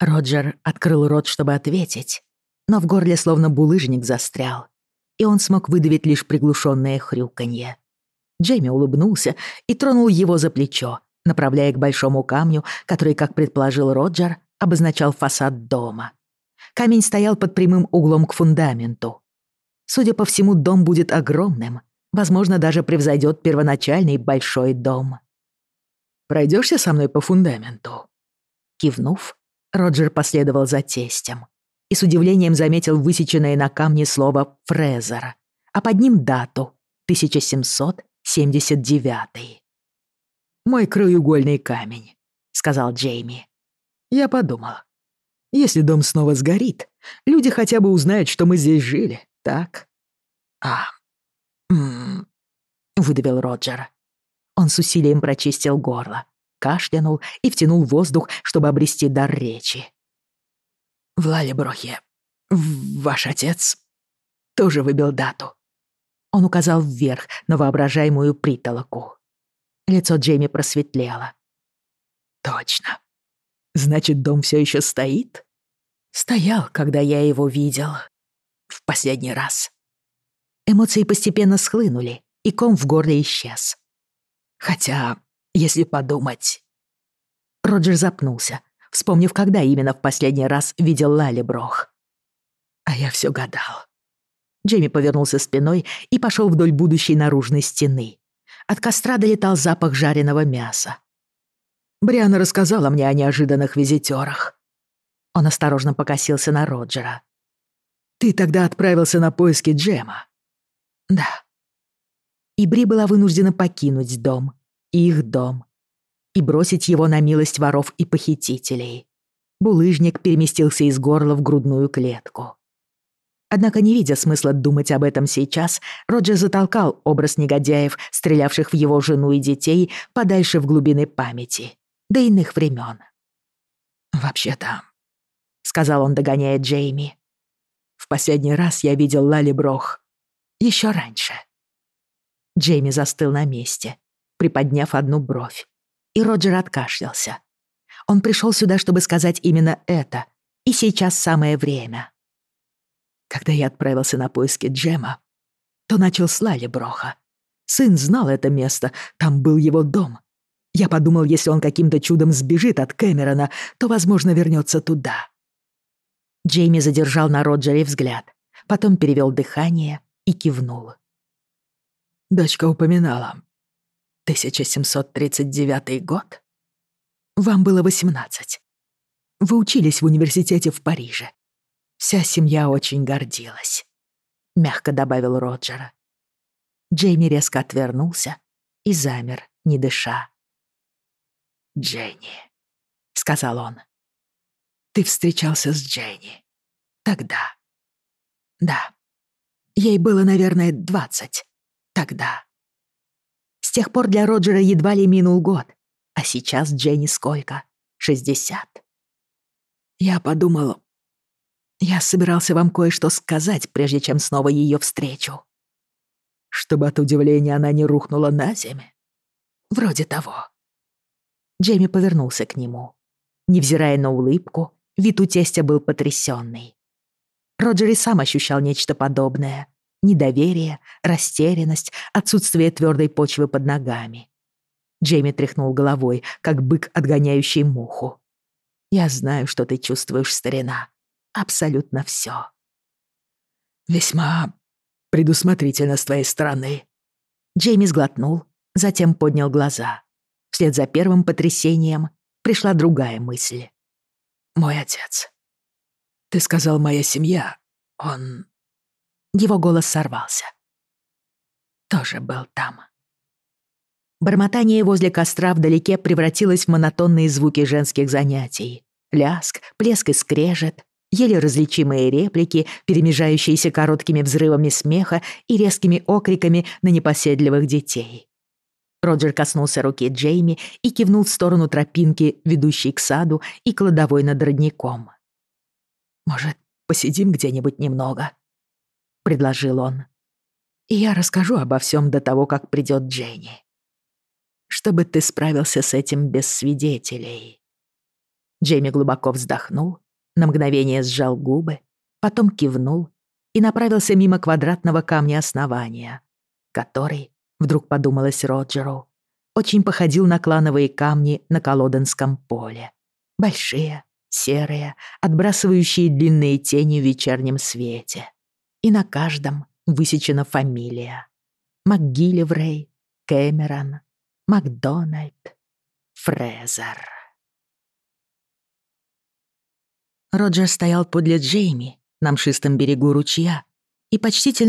Roger ات کر روچ تو بات ویچ نف گرلس لو نو بول نگز ترو یہ سمک بدل پرگلوشن نخریو کنیا جے اترو نو یہ لو نبلے ایک بشمو کام کتر پلا روجر ابز نچو فساد دوما کم پہ پریم اغلوم فن دنتو سو دپ سمو دم بدت اگر بس موج ن چی بشت دم سے روجر پسلے دل تم اس لوبا پریزر ا پہ نم داتو سی چیسم سوت سی سی وات روجر اون سیم رچ درچہ وس ترجیل اونک آزا ور نب راجا میو پریتل پریسوت لیس ایموسی پینسل مچ روجر زبن لالے برخا جمعشی نا روز چنئی ادا زباستہ روز نا سا روجرہ روز نا پکی نوجم احدم ابروس نمی وف اپی چی چلے بول پور گرود نیو لیو ادنکنس مسلطم سس روس زلکال اوبرس نیگا جیف سری آپ شخص شب لوبین پہ دنکھ کزالون دے گنی جیم پہ رسیہ وجو لال یہ شرانشہ جیمس تل نمیس یے روجرات دش دس اسی چا سما سن پہ جامع تو لال بروکا سن تو یہ چیمس بجے تک تو موج نب تہ جیمس گلات پروانیا دس سر ثتیں گھم بلس نو چلے ون ورثیف پریشہ سم یا چن گر جیل اچھے محکل روچ جی میر کتر نو سامر ند شاہ جان تس جاندہ وچ دہ عید والس جس دس برا سب وشن جمع پوسک نیمو نو جا پتری سانے رس چیری پہ نا گامہ جیم ترکھنگ اتنی چستہ افسلانے جیمس گت نو زم پہ پیروم پتری سیم پریشل دروگ گامسم یہ وس سروا سا بر ماتا نئے وزلے کس تراب دلیکل منہ تنزکی ریپ لیکن زروس کے اوکری نیپل روجر کسنو سروک یہ جیم نو ترا پن کے ودو شک سادو اکل دبو نا درگنی کم محرت پسم بتم نوگا پردا جلون اے یارس کر روح سے تبوک پرز جین بتس پریول سس سم دسوی جے چلے جمک لبہ قبض دکھنو نمک ن وینس جلغوبہ پت گو نو یہ پریول سمی مک ودرت نکامیا وانیا کتور پہ دمل چرو اوچن پہ کھجو نقل وے کمنہ نلوس کم پولہ بشرا سیریا ات بریسوشی ڈن ینی وچرم سیچے نہم شمری گوریا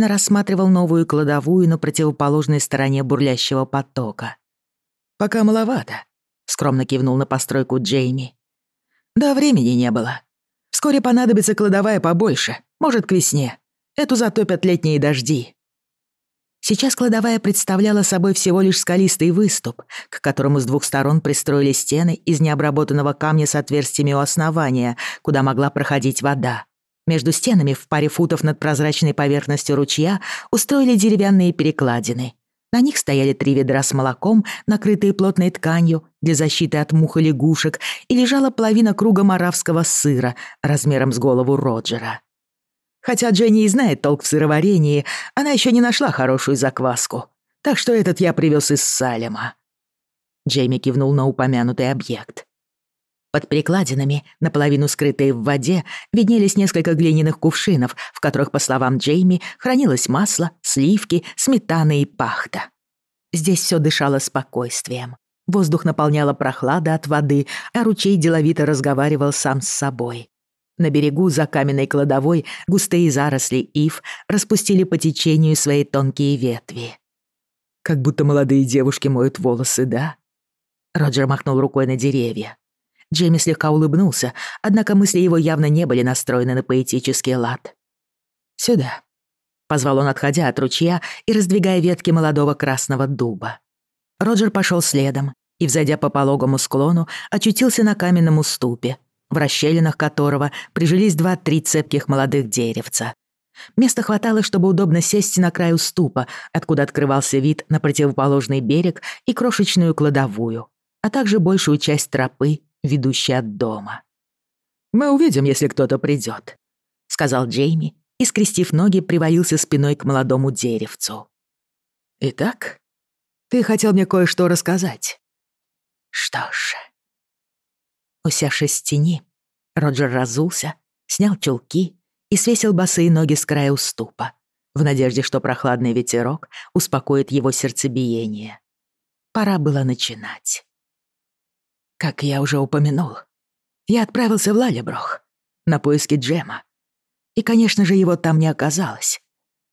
رس ماتری وست پستمی لرجیلپ تر پری چین اس بت نام ستو چی موس نا وانیا خدا مقلا پھر خاج ودہ مجھے دست چین پھر پرز ری پیرنس چوچیا اس ترلی جروانے پہ کلکس تاوید رس ملک نکر نتی تیت محلکیما رس کزمیر روجرہ کھچا جینا تک سر وارے نیے ان شنی خارو شوز واسکو تک تو سالمہ جیمک نو نو پہ پہ پری لا جے نپلس کرتے وجہ وکیل کش قطر پسل و جیمہ رنس مسلہ سلیف کہ شالس پکو بھپل نیل پھل وادی جلوی طرز گا وار و سم سا بوئے نئے گو زکام اکلئی غسل عیف رسپی چی نیوس ویتھا روجر مکھنیا جیمس یہ چیزہ اتحاط ریاض دبک رس نوبہ روجر پشو سلی دم جب پلو گمسل سی نام سوی نو پلو نئی بیرک اکروشن لدا و بو شدہ ترپی و شیت داپر زیادہ اسیرفوش اسن رازو سا سن چوکی اس ویسے بس نوگس کرایا اس طوپاج تو ذہ اس پکوت یہ پارا بل چین ککئی آؤ میں سے لال جمعہ یہ کنشن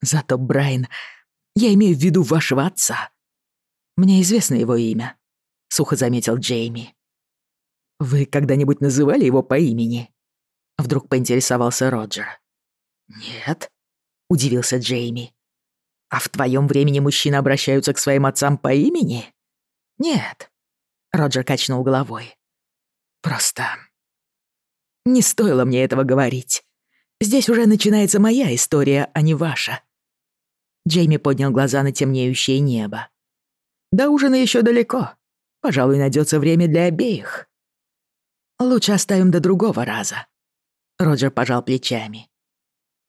ذہن وش و سا منیسن سکا مے ذو جی می «Вы когда-нибудь называли его по имени?» Вдруг поинтересовался Роджер. «Нет», — удивился Джейми. «А в твоём времени мужчины обращаются к своим отцам по имени?» «Нет», — Роджер качнул головой. «Просто...» «Не стоило мне этого говорить. Здесь уже начинается моя история, а не ваша». Джейми поднял глаза на темнеющее небо. «До ужина ещё далеко. Пожалуй, найдётся время для обеих». او چیم دہ داضہ روجر پہ راپل جامہ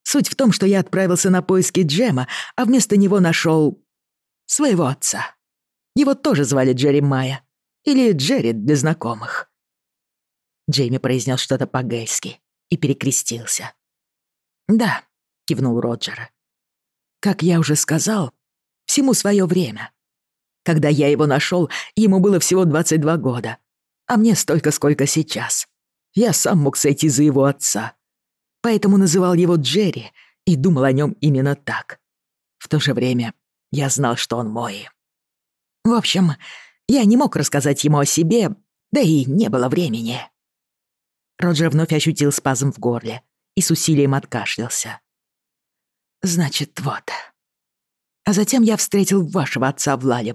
سمت پریول سنہا پس جامہ ابنس تنہا شو سوئ و سا یہ ترس والے جرم مایا جر نا کومک جیمزنس کے پھر دہجہ کذوائی کک دہ یہ شو یہ بلک سود امنس تک یہ چیس یس اموکس ووت سا پی تمو ن زب والی ووت جر دم یہ تک تو میم یہ وقشم یہ مکرس یہ چیلس پاز سیلے مت کاش دل سا چزم و سا لال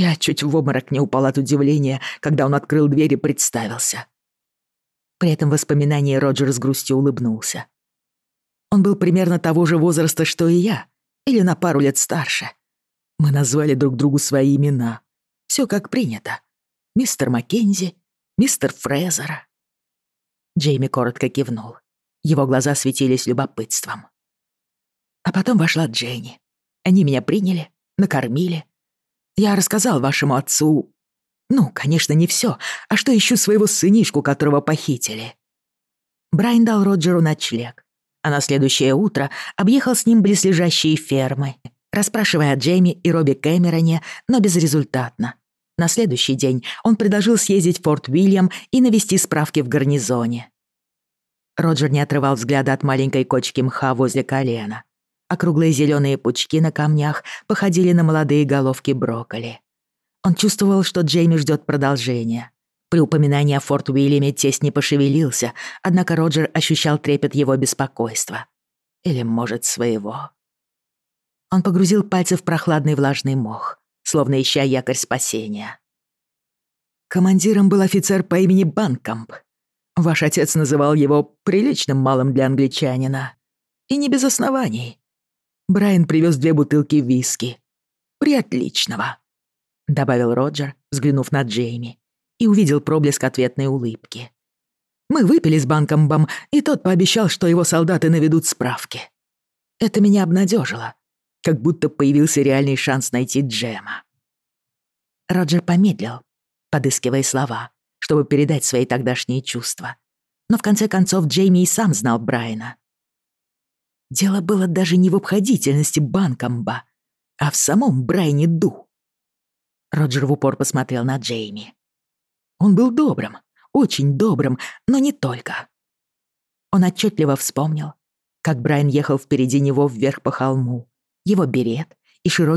یہ چمرٹ نیو پل ڈر پارتم راج چو لبن سا ویر نا تب ووزرس تشتہ نا پارتہ منہ وی نا سو کہا مستر ما کہ مستر فریزر جی مے کورس با پچا وش لاتی می پرنگل نہ میل یارس غذا واش رم ات سو نونیش تشت کو برائندا روڑو نلیک نسلیا اوترا نزرس نسل دولم اینس تیس پریفکر نی زون روجر نترواس گلات مالنگ اکرق لذیو نئی پچکی نمیا بہج نمے غلط کے برکلس تو جینداش جینی پانیا کرا مو سب نئی شہر پس مجھے بند وجانے بس نا وانے Брайан привёз две бутылки виски. «Приотличного!» — добавил Роджер, взглянув на Джейми, и увидел проблеск ответной улыбки. «Мы выпили с банком бам, и тот пообещал, что его солдаты наведут справки. Это меня обнадёжило, как будто появился реальный шанс найти Джема». Роджер помедлил, подыскивая слова, чтобы передать свои тогдашние чувства. Но в конце концов Джейми и сам знал Брайана — جلب برجن خاجی چینس بندہ افسم بران رجڑو پورپس مت نا جی مہنگ ڈوبرم او چین ڈوبرم نونی تلکہ اونہ چٹ وفس پونی برانف پھر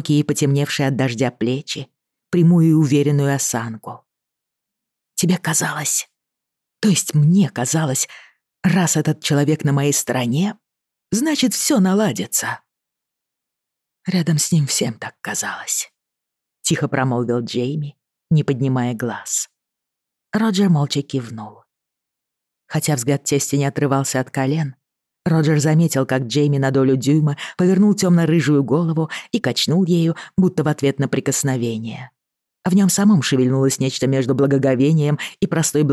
یہ پچم یہ درجہ پلچہ کزا راست چلو نمائس ترانیا ن سا لاجت سا ردم سم تک کزا چھپرم دل جیم نیم گلاس راجر مو چیک نو کچرس گت چوال سیت کلین روجر زم کم نو جمہ اگر نو چم نج بت ویت نکس نا وینیم سمم شبل نیچ تو موسا ویم یہ پرستی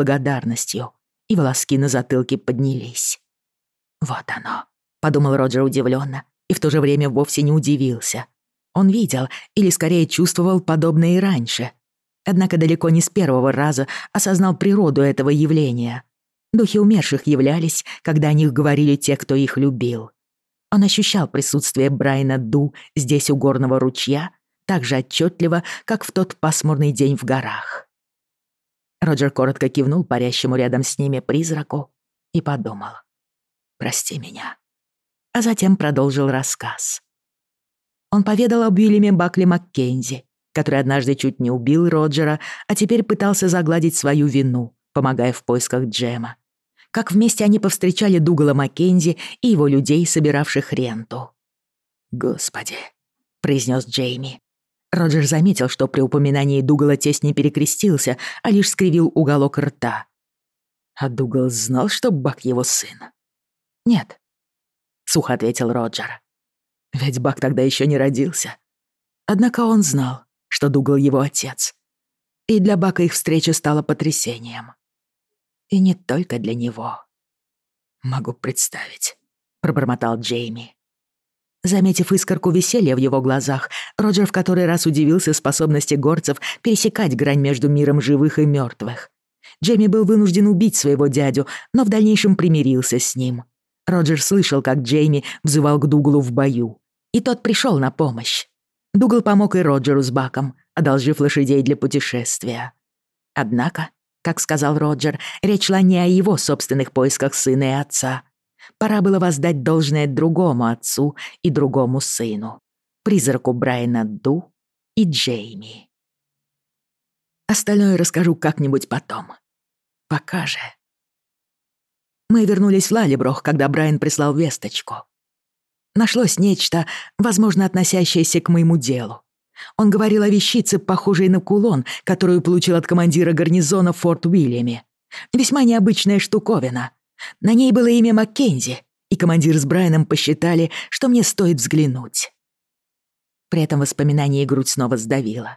پہ دا روزی ویو نا وو سی نیو جی ویو سا چیس تو رانشے پیرو رازاس نا رویہ سو برائے گورنہ تک جائے چوٹل پس موڑ جین گرا روجر کورت نو شمس پری رکوی می رس بکل ما رات نرز نیو بل روجر زمینہ سہتل رواج وز بخت شینس ادنہ کھاس ناگلس تریس تل پسم مہ پیم زیمچ کر سلیو یہ وگلا روجر فتح رسوجی ورس پہ صبن چور پی کچ گرمیم جیم بوسو جیجو نو دینیشم پریمیری نیم راجر سلشول جی مجھے زوگلف بو ترشول نا پامش ڈگل پامو روجر اس باکم اد آج لے اد ناکہ راجر رچل سب سے پہ سی نیا اتسا پہ بس دات سو یہ درو گئی پریزر گوبرائے نت یہ جی میتلس کر رک نب پہ مدر نو اس لال بروہ کقدہ بران پاؤ ویس تہو نش لو اس نیچت وز موج نسایا مجیلو انگباری لوگ شی یو جی نکل کتر چل کمنجیر اگر نی زون فور تو ویلے میس منیا بچ نکو نا نیے بل ما کہ کمنجیرس برانم پشت تلے تم یہ تب گل پریتمے روزنس دویلا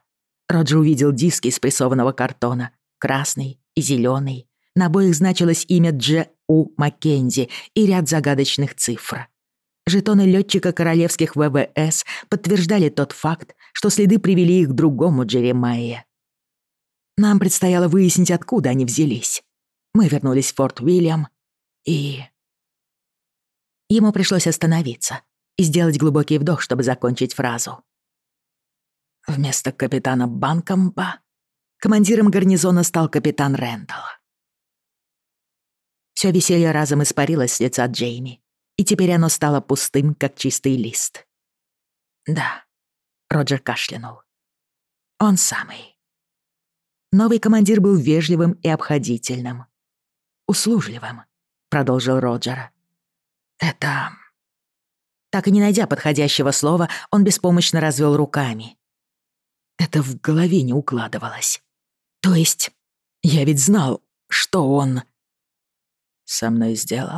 راجرو ویجل جیسکن اِزی لون ن چلس ایت جن جی ایر جگہ دش نئی پھر رتون چکہ پتو دل تخت تسلی ولی دگ گومت می نام پری وی ستانس میرور فورت ویل اے یہ اسلوب دہ فرازوس تک بندہ کمن جرم گرنی زونس تلپ شہر ازم پریل یہ جیم یہ چی پلپ تم کت لسٹ داجر کشل اون سمے نوئی کمزر بجلیم اسلو لم پہ جاپت حجیا شو اسلو ونس پو مشن رکامہ سمنس دل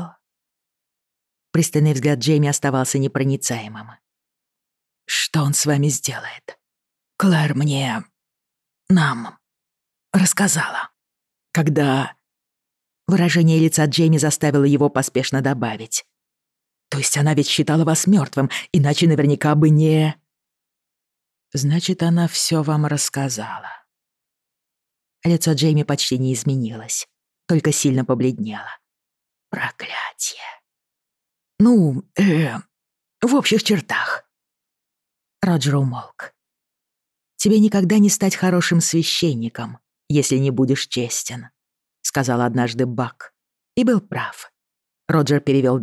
پریت جیم استعمیر ویس دل کلر من نامم رسکا زالہ جیمس استابل وش نا دب بنا شیتل وس میر یہ کہم رسکا زالا جیم پہ نیل اچھے تھیلک نیلا چڑھ رجرو موق سے بیگ دنس تروشم سی شیئن کم یہ بدس چیس دن کزالات نش دل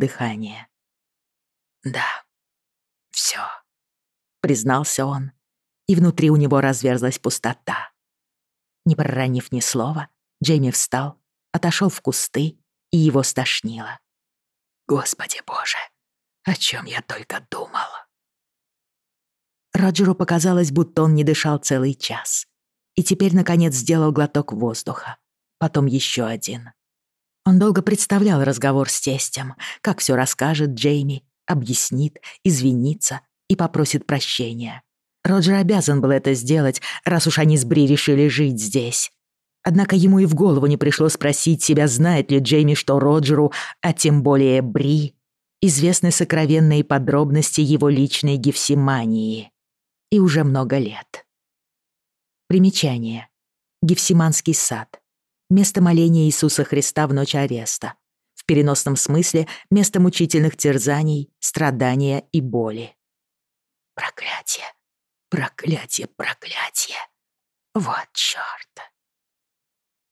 دکھانے پرزن سو نو تریونی برا دہ رنف نسل جینف شوف قسطی ایس دشنیل راج روپنی دشال چیس یہ چی پنس جلک ووز دکھا پم یہ شاید ادو گے پل رس گہ وورس چم ککسیورس کا جی می اب اس نیت اس پپرو سرشی روز ربل رسوشن رجس پہ یہ گولونی پریشل روز رو اچم بولے بری اس درو نس نئی گفس مانے نو گل پینا گفس می سات مست تو ملے نی سخ رست نو چاہیے ریستہ پرینس نمس مسل مچنکھ چر زانے سردانہ یہ بولے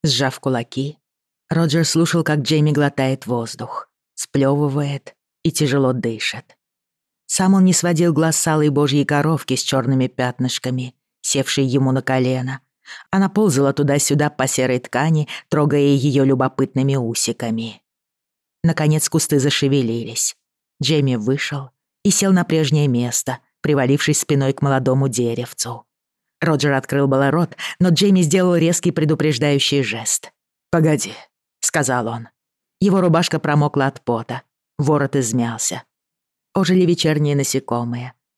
جفق الکی روجرس لوشل کھک جیمک لتعیت واض س پلیو ویت یہ چیز دشت سمن اس وجیل گلاس سال بوجھ یہ کرو کس چور پتنچ کمی سیف شیم نکلے نا اینا پوزل سا پہانے تر گیے ہی پت نوس کمی نس قی ویر جیم وشل اسل نجن دہ پیف مل دیر ٹو روجر رات کرس کہ پہ مکلات پودہ وورت مسیا اوشلی بچر نینس یہ قوم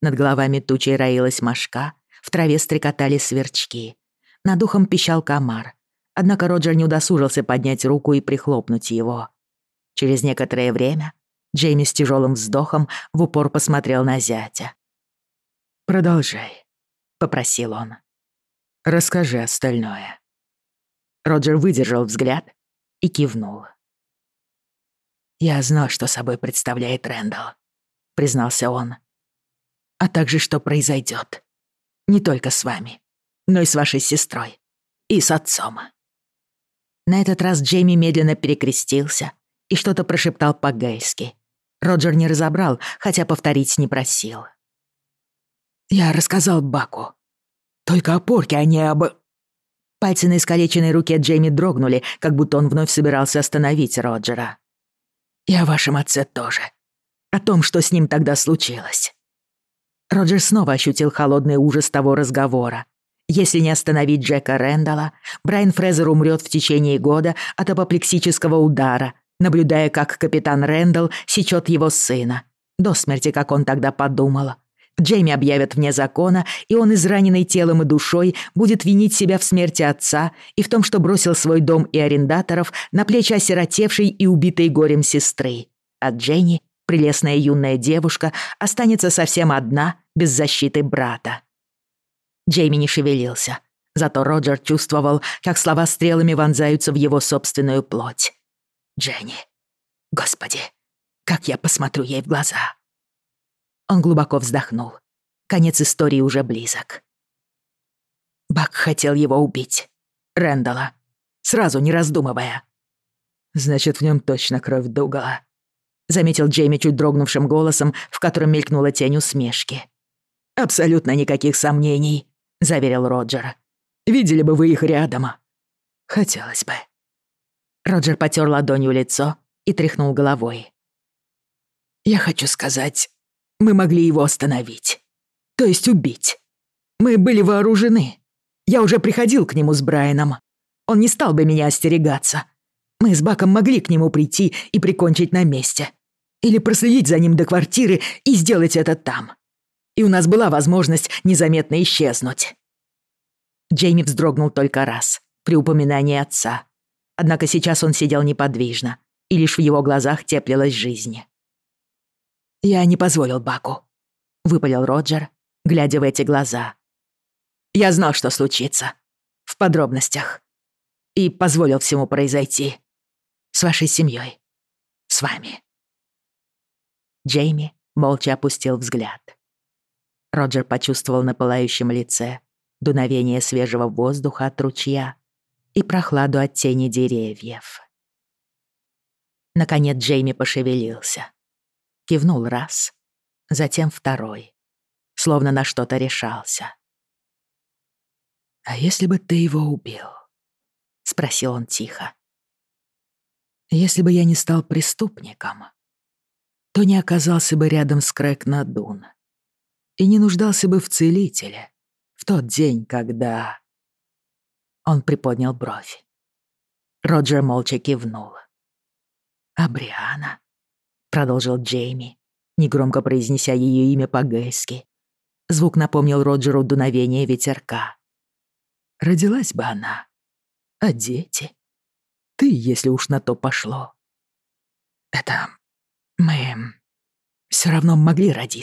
نتل و تجرس مشکا ترایس ترکا تالس ورچکی نتھم پشال کار نا روجر نیو سر پہ رک لوپ نو چی و چڑس نیکا ترور جمس تھی رول زخم وہ پورپس متری بہ پلیا روجر وزر گرا اکیو نو یہ سب پابل ترین دہ پریزن سا اتنا جشتو پریزائت یہ تکوامہ نسوش سس ترائے ایس ات سامہ نیت رس جیمی میلے نکری چیز تا پگ روج نیر زبرالی چی پریو یارس کسا بکونی بھنس کریں رک جرون سب روا سہ راجرا واشمہ تم نیم تک دس لے راجرس نا واش کلو نئی اُرس توورس گوراسنس نیچ جا رندہ برین فریزر امریکہ سی چیز دارہ نبریو پہ رندل سی چوت یہ و سینا دس مر ے اون تک دہ پہ دل جی میہ با مزا کو یہ یل دے بت سی میرے سا افتلس وم ایرندہ طرف نپلے چی را ثیو تر امس سس ترے ادین پلس نئی یون نئی زیو وشکا اس تن سر سیا مدنہ بس زی جا تو روڈ چوس تو سلس تریل من سب نیوچ جین بجے مہرو یہ انگل بک افزنس تربلیز بخل یہ راونی رز دیا تشنکھ رو غلہ زم چل جی مچھ دم شم گولسم قطر ملک نو لہوسمیش کی ابسلیک سمیل رواجرا دماس بہ رواجر پہ یہ چھ مہ مگلہ ویچ تھی بلو رو نو جبرکھا جھ نمس برا نما اونس تبدیمی تر گات سا مس بکم مگلک نم ابری چی ابری کنچی نا مے پہ دکور چر اسلے تم انس بواز موزنس نظام شیزنوچ جیمپس دروگنو ترس پیو بہ می ات سا اد نقسی جی پہ ویجنہ ایل وغل اخلہ لج ر یہ انی پذولی بکو وہ پلو رواجر گل جی گلزا یہ ناشتہ سوچیسہ پہ روبنس چھ پذ و سم اوپر زائ سم یو سو جیم چیا پلات روجر پہس تل نکل شمل وس دات روچیا دینی زیر نیت جیم پشے ولی کو نول رس زم تروئی رشتہ بہنس تا پریم دنیا قزا سے موچنول پری جی میگوم کپرس کے مغل راجی عیت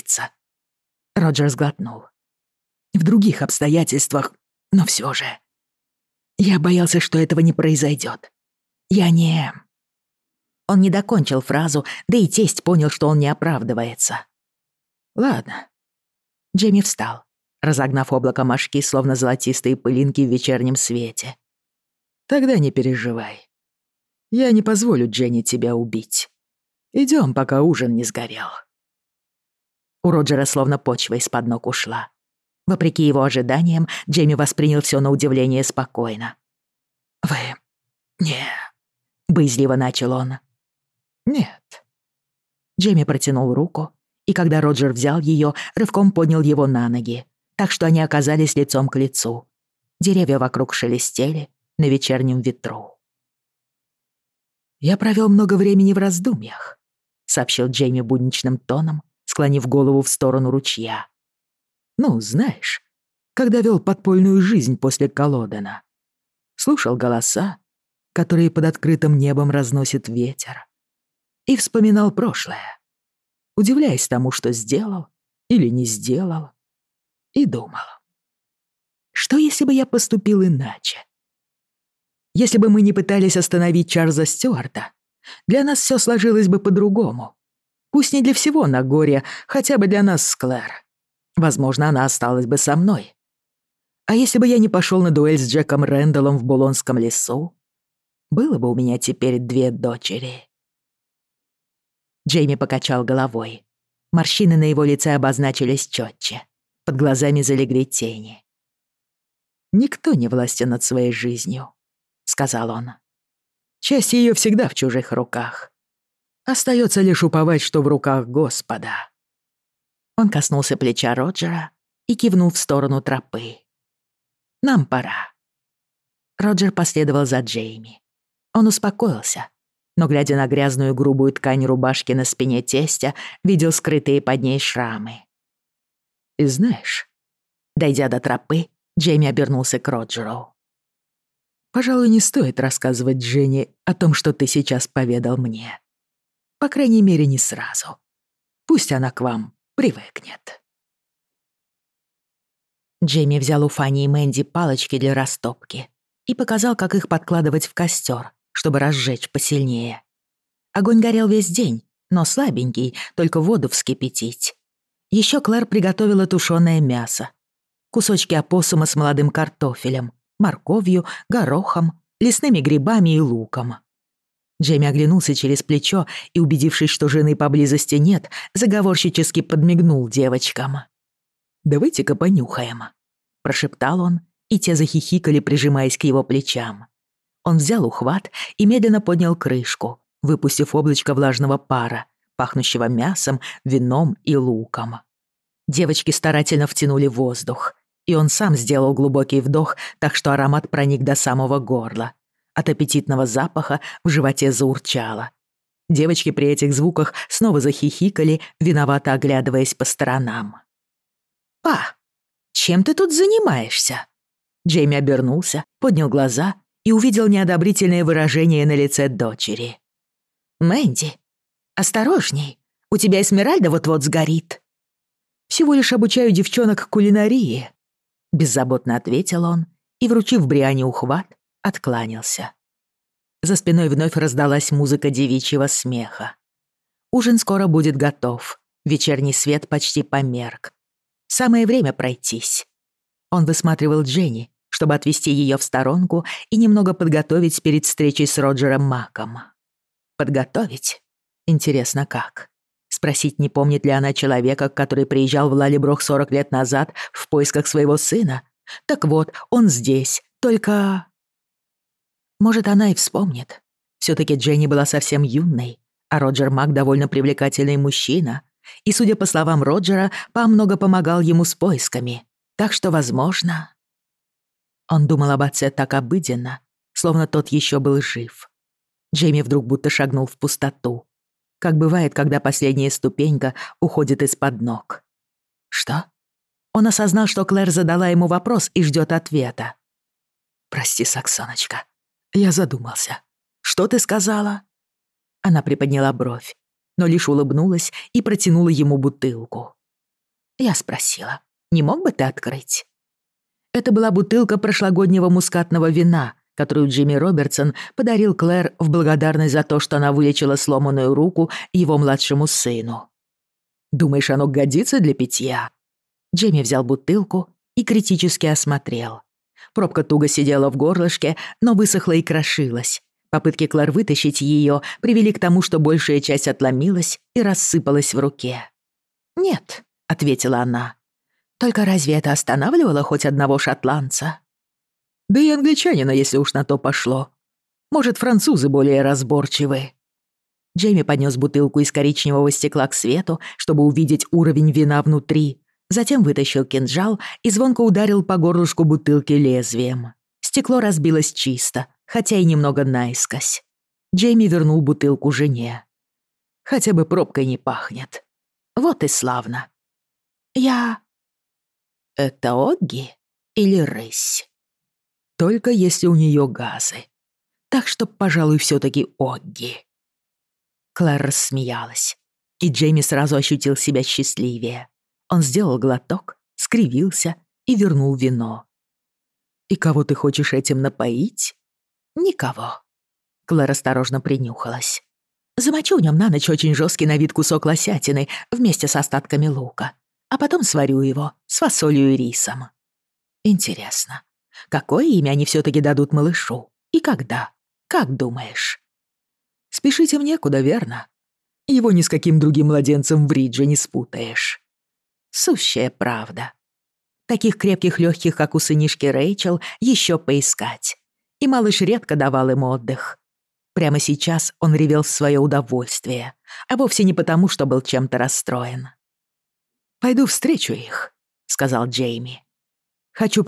سا روجرس گت نو دروگی حفصہ اونچل فرازو نابلا پوچھ لا باجر دان جمسے جیم پریچنو رکوہ نانگی نا پہ مشتلس نی چر دہ دینس بہت پدرو گوم لو نا گوریا کھچیا بہت دینس کلر بسمس نا نس تمنو سے جیم بہ گلے مرشی نئی بزن چل چی پل زنی زلک نکت چنتر گوس پدہ وسنوس روچڑہ تر ترپے نم پڑا روچڑ پس ویم اونس پہ نوگریجے نگریز نیو رو کن روباش کنس پے وجوس کرام دع جہتہ ترپی جیمیا برنو سک جڑ تس کس وجن اتم چسپنی سرازو نقوت جیمیا زیلوفانی مز پالچ کے لیے رس دبکہ یہ کزا ککک پتلا دب نیے اگو گری ویس جینک یہاں اون ذل وتھ یہ دن پل کر پارا پکنش میسم و نوم یہ لو کم جیوچ کس طرح ٹینف چنول ووز دکھ یہ اون سم زیاب دکھ تکشتارا مت پرینک دہ سمو و غورل اتنا وا زا پہاج و چور چالہ جیوچ کے پریس ایس ووک سن ہیلے ون وا اگلے پسترا نام پہ چم تنی مائشوگل زہ روشنی بزہ بوت نتو چلان یہ بریانی اوشنس قورا بدت گت تو طوف بچرنی سویت پہ میر سمے میرے پرت چیس اندس ماتری ون بت ویس چیف تارن گو این ایم گوپت گتھ پیر تریچی روجرہ ماہ کما پہ گتھ انس نا کھا سکنی پومی لیا چلائی کتر پریجا لال بروک سرو لت نظاد پس وس تلک موجودہ ناسمت سک جینی بل سا سم یون آ روجر مگ دہل پریبلک مشینہ یہ سو دپس لام روجرہ پہ ہم پس دکش تو موج نہ اندملہ بات سے تقا بجنہ سلو نا تیش بر شرف جیم درگ بتگن پستا تو کک بات کک دپس یہ نیس تو پینک اہجت پشاس نش ٹکل وپروسا پریسنج کا زالہ نپری پہ نیلا نلش وول نو اِس یہ پری نو بتو یہ بت کر بلا بہت تلکہ پشل گونی ومسک جمیر رابرسن برل کلر ابلگا در ضرت لوم روکو یہ وم لچ مسئنہ دشان گجی سدل پہا جمیر زیادہ بت تلک اکریس کیس متری جیلش نو بک رسر ویچ پری ویک تمشت بل شا میل رس روک ویچل تل کروشنہ تو پشلو موشد فرنسو ز بولے رس بورچے جیم پس بلک کری سکلکس ویتو اور ون وا تری زمبے شوقین جل اسل پہ روس گو بلکی لز ویم سکلو رز بلس چیز تہ نائس گس جیمی در نو بلکیا کھچیا بہنی پہ نت ووت اِس لو جس ری چلسی دل غلط سکری ویل سا نو نو یہ تو پائچ نکاو کلرس تر روز نا پرینولس مچھو نوچن روزو لسنہ ساس تک لوکاس والی لشوک دہ دمشپریس پوتش سی پرا دہ تک ریک لکھو سنش کر چل یہ شو پس یہ لتھ والے موت دکھ پریمسی چیس اویو دبو سن پتہ مشتبل چمت رس ترست چیخ سز آ جیم کھچوپ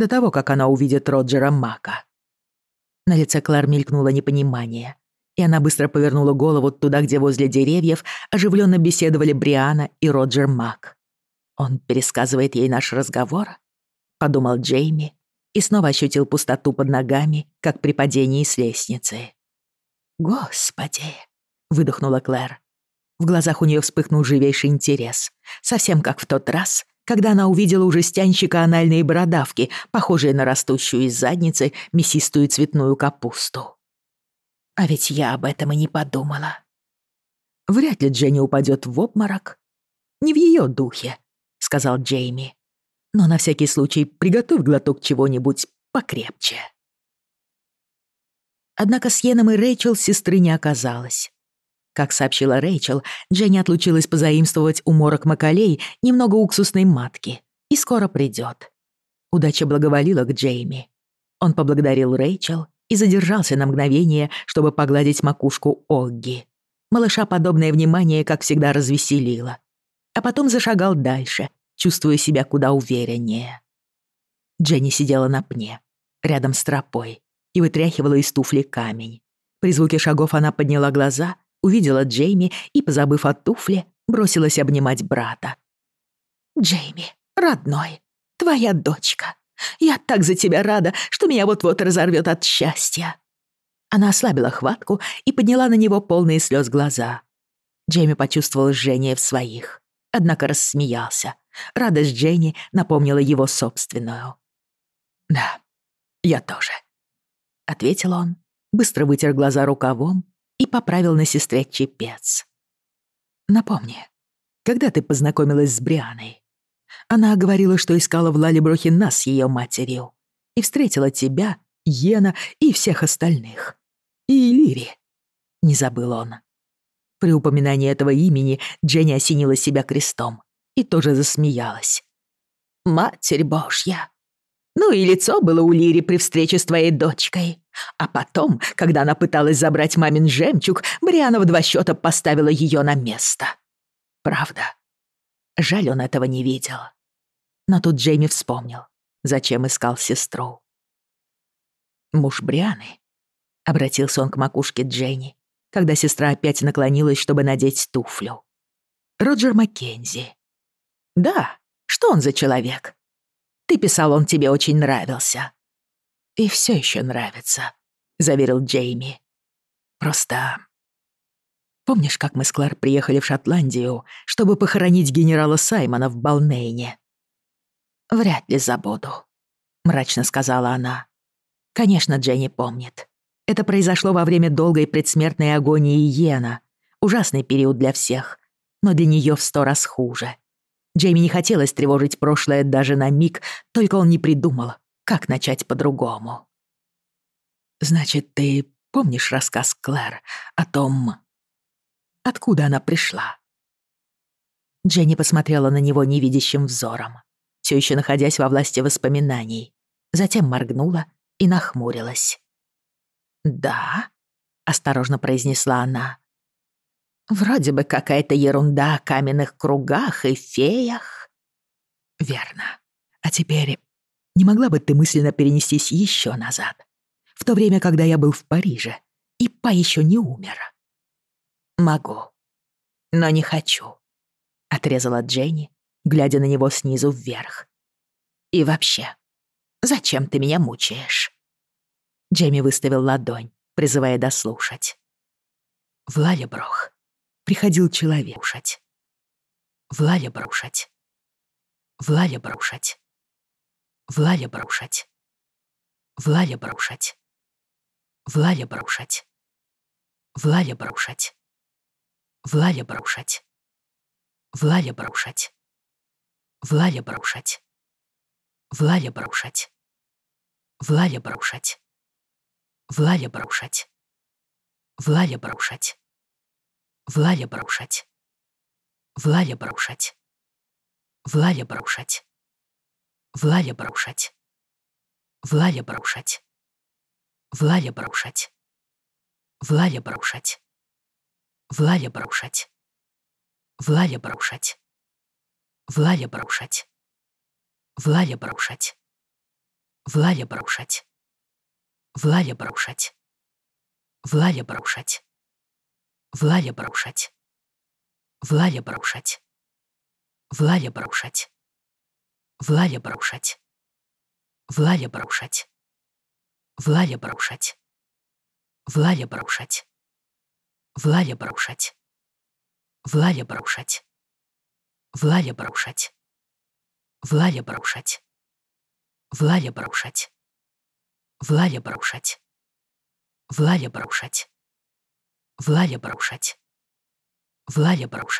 دکان جرم مکہ نلر ملک نو مانے نا بس راپ نو لو گول ووت وف اجلیون بریانہ یہ روز جرم اوند پریس کذ وی نشرس گور پیمہ اس نا بچے چل پہ نام کپیے کلر وزا یو پکنوج ویشن چیس سا سم کھت توت رس کگدانا وجل چینشی کا نال نیبرا دف کے پہو جی نا رستو شوئی زگ مس تھی آباد میں یہ پتو ملا رات جینو پہ ووپ مرک نیوت دس کذ آوت جی میونس لوچی پکریب چی نس یہ رچل سسترنیا کذاس ککسا چل رہا ری چل جنت لوچل پزائم مہلے نا گوک سم مت کے اس قو پود ادا چب لگ وی لگ جی مے اون پبلک درج چل اسما کش کو اوگ مشا پا دا نیے کارس وسیل تم زا غلط داشا چستی زیر جن سی جل رمس تر پہ یہ تفلک کا گفا نئے لگ لا ذہ جفل بر اسلیا بچ براتا جیم تو بلک ویل ناس غلا جیمہ پہ جینیس وائق اد نسمی رد جی نیل یہ سبس تہوی چلان بر و غذا رکا وم یہ پا نس تری چی پی نمز نئی اناگواری لچ تو کالب لال نس یہ اس لچی یہ سکھ تل نک نذا بلو نو نی می جین سینی کرم یہ تو رزس میس مش یہ دہچکے اپہ تم دہ نا تل زبرچ مامین جم چک بری وش پستی مستہ پرہ دہ رلیونہ تو یہ ویزا نت جمس پون زمس کل سس ترو موش بریانے ابرچیل سنگ ما کشک جینی دس سس ترائے پیچنک لینی لو نوفلیو رج ما زہ شپسا ناسیہ پن ربود رچنس کذالانہ کنشنت جمع پہ مت پری زیادہ پریت نیا گو نی اجراس نئی پیرو لکھ نی یو ترس حوجہ جمعی کچیل درجہ مک تی پمل کھ نو گوشت نشراس کلر اتنا نا پشل جینبس مت یہ زورم چنکھا مرگ نولہ موریل دہ ارو نکنس لانہ روز بہائے گاہ مگ نظانے نیچو گلیم تمہیں جیمسن پرز وسلو شچ بروخت والا بروخش بروش وارے پوکشچھ وش وش وش وش وی پوشچھ وارے پوشچھ وی پوکشچھ وی پوکشچھ وی پوکشچھ وش وش وش وش ولاچ وچ وچ وچ وچ وش وش وش وش وش وشچھچ وشچچ وچ وشچچچچچچچچچچ والے بروش والے بروش والے بروش وروش وروش وچھ بروش وش والے بروش وچھ و شہر بروش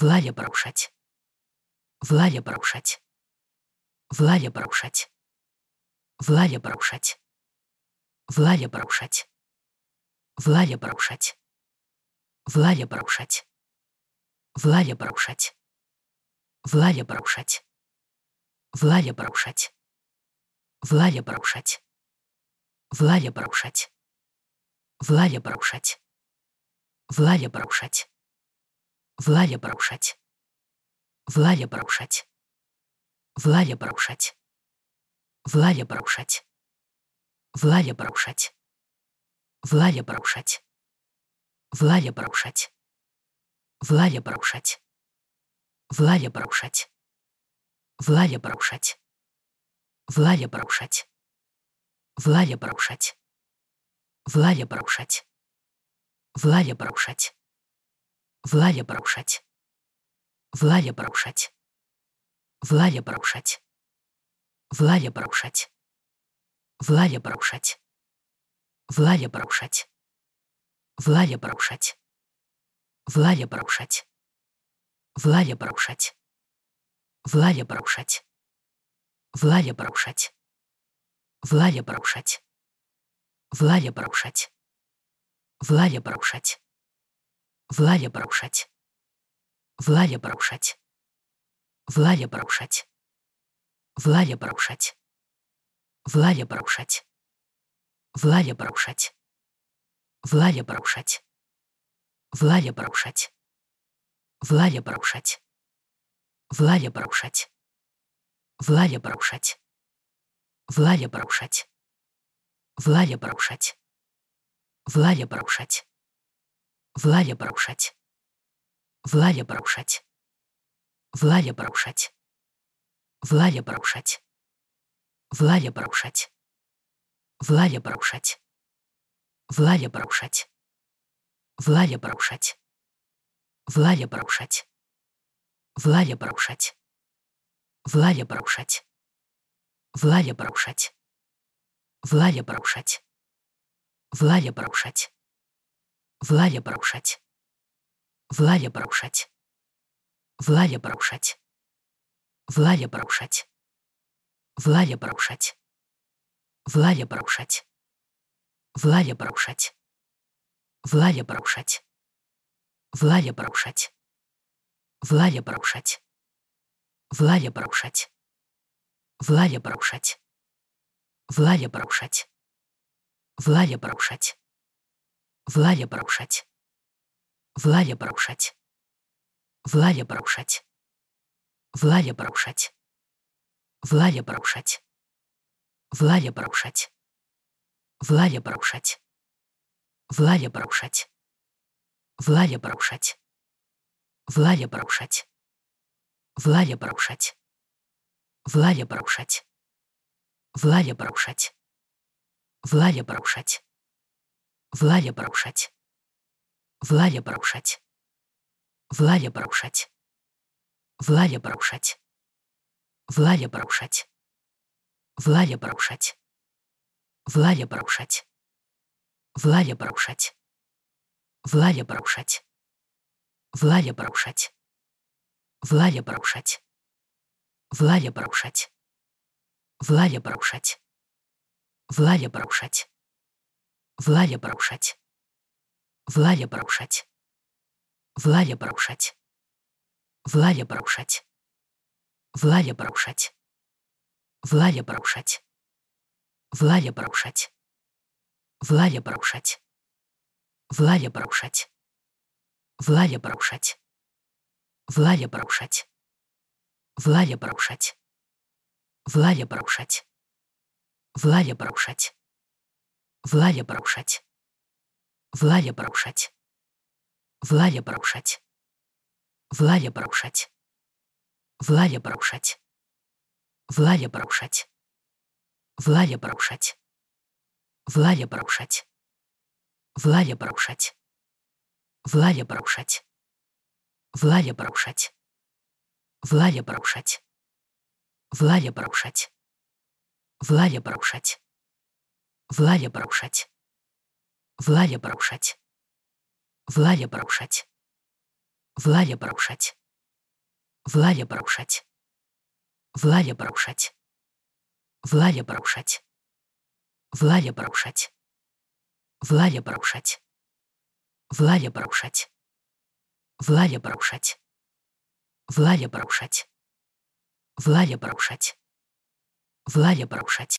وروش وچھ والے بروش وش والے برخش وش وش وش وش والے بروش والے بروش والے بروش والے برخش وش برخش وچھ ولاچ وچ وش وش وش وش وش وش وچ وشچ وشچ وشچ وشچھچ ولاچھچھ ولا بروشچھ وکشچھ وش وش وش وش وش وش وش وش وچھچھ وي بركشھچھ وي بركشھچھ وي بركشھچھ بروش بروش بروش برش برش برش برخش برقش بروش بروش بروش برش برش برش وارے پوکشچھ وش وش وش وش وی پوشچھ وارے پوشچھ وی پوکشچھ وی پوکشچھ وی پوکشچھ وش وش وش وش ولاچھچ ووش وچ وش وش وش وش وش وش ووشچھ ووشچھ ووشچھ ووشچھچ ووشچھ والے بروش والے بروش وروش بروش وروش وروش بروش وش والے بروش والے بروش والے بروش والے بروش وروش وچھ والے بروش وش والے برخش وش وش وش وش والے بروش والے بروش والے بروش والے برخش وش برخش وچھ ولاچ وچ وش وش وش وش وش وش وچ وشچ وشچ وشچ وشچھچ ولاچھچھ ولا بروشچھ وکشچھ وش وش وش وش وش وش وش وش وچھچھ وي بركشھچھ وي بركشھچھ وي بركشھچھ بروش بروش بروش برش برش برش برش برقش بروش بروش برقش برش برش